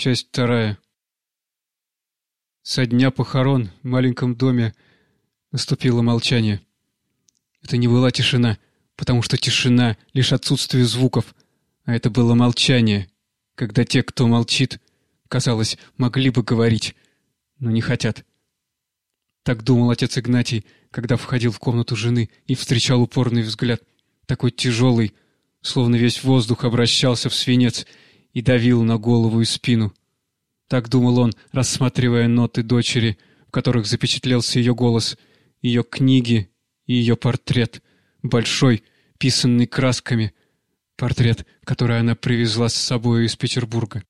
Часть вторая. Со дня похорон в маленьком доме наступило молчание. Это не была тишина, потому что тишина — лишь отсутствие звуков, а это было молчание, когда те, кто молчит, казалось, могли бы говорить, но не хотят. Так думал отец Игнатий, когда входил в комнату жены и встречал упорный взгляд, такой тяжелый, словно весь воздух обращался в свинец — и давил на голову и спину. Так думал он, рассматривая ноты дочери, в которых запечатлелся ее голос, ее книги и ее портрет, большой, писанный красками, портрет, который она привезла с собой из Петербурга.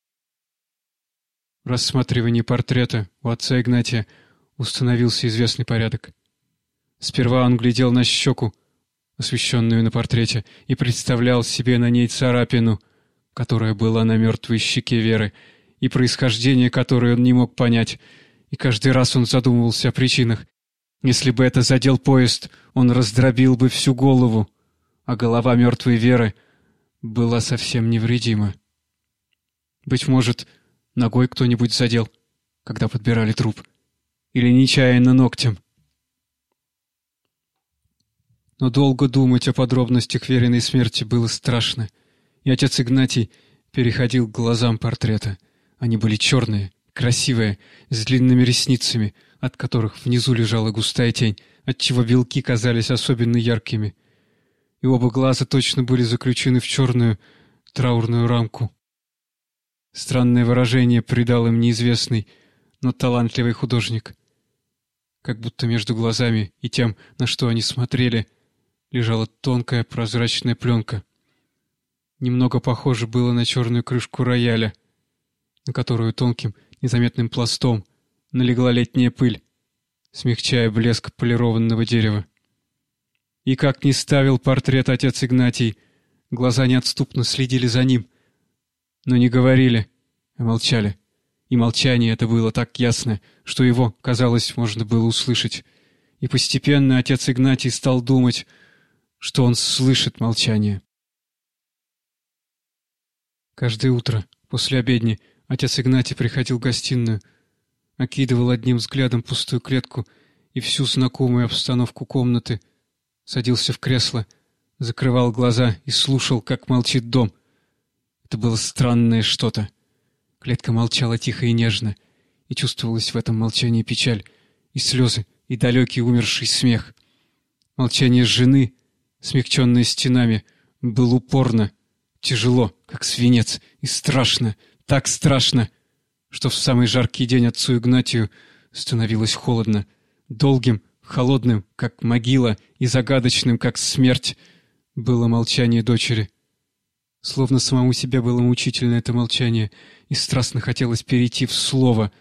Рассматривании портрета у отца Игнатия установился известный порядок. Сперва он глядел на щеку, освещенную на портрете, и представлял себе на ней царапину — которая была на мертвой щеке Веры, и происхождение которой он не мог понять, и каждый раз он задумывался о причинах. Если бы это задел поезд, он раздробил бы всю голову, а голова мертвой Веры была совсем невредима. Быть может, ногой кто-нибудь задел, когда подбирали труп, или нечаянно ногтем. Но долго думать о подробностях Вериной смерти было страшно — и отец Игнатий переходил к глазам портрета. Они были черные, красивые, с длинными ресницами, от которых внизу лежала густая тень, отчего белки казались особенно яркими. И оба глаза точно были заключены в черную траурную рамку. Странное выражение придал им неизвестный, но талантливый художник. Как будто между глазами и тем, на что они смотрели, лежала тонкая прозрачная пленка — немного похоже было на черную крышку рояля, на которую тонким, незаметным пластом налегла летняя пыль, смягчая блеск полированного дерева. И как ни ставил портрет отец Игнатий, глаза неотступно следили за ним, но не говорили, а молчали. И молчание это было так ясно, что его, казалось, можно было услышать. И постепенно отец Игнатий стал думать, что он слышит молчание. Каждое утро, после обедни, отец Игнатий приходил в гостиную, окидывал одним взглядом пустую клетку и всю знакомую обстановку комнаты, садился в кресло, закрывал глаза и слушал, как молчит дом. Это было странное что-то. Клетка молчала тихо и нежно, и чувствовалась в этом молчании печаль, и слезы, и далекий умерший смех. Молчание жены, смягченное стенами, было упорно, Тяжело, как свинец, и страшно, так страшно, что в самый жаркий день отцу Игнатию становилось холодно. Долгим, холодным, как могила, и загадочным, как смерть, было молчание дочери. Словно самому себе было мучительно это молчание, и страстно хотелось перейти в слово,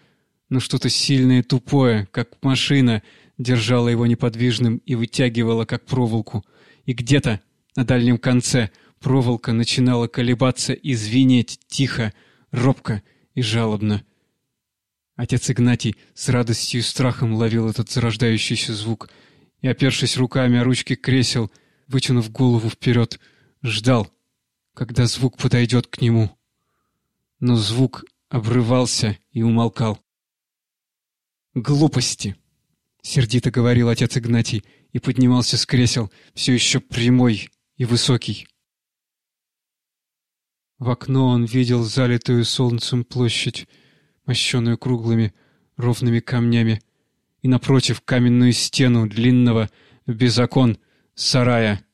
но что-то сильное и тупое, как машина, держало его неподвижным и вытягивало, как проволоку. И где-то, на дальнем конце, Проволока начинала колебаться и звенеть тихо, робко и жалобно. Отец Игнатий с радостью и страхом ловил этот зарождающийся звук и, опершись руками о ручки кресел, вытянув голову вперед, ждал, когда звук подойдет к нему. Но звук обрывался и умолкал. «Глупости!» — сердито говорил отец Игнатий и поднимался с кресел, все еще прямой и высокий. В окно он видел залитую солнцем площадь, мощенную круглыми ровными камнями, и напротив каменную стену длинного, без окон, сарая.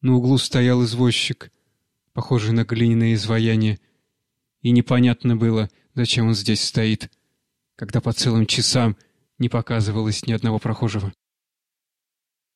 На углу стоял извозчик, похожий на глиняное изваяние, и непонятно было, зачем он здесь стоит, когда по целым часам не показывалось ни одного прохожего.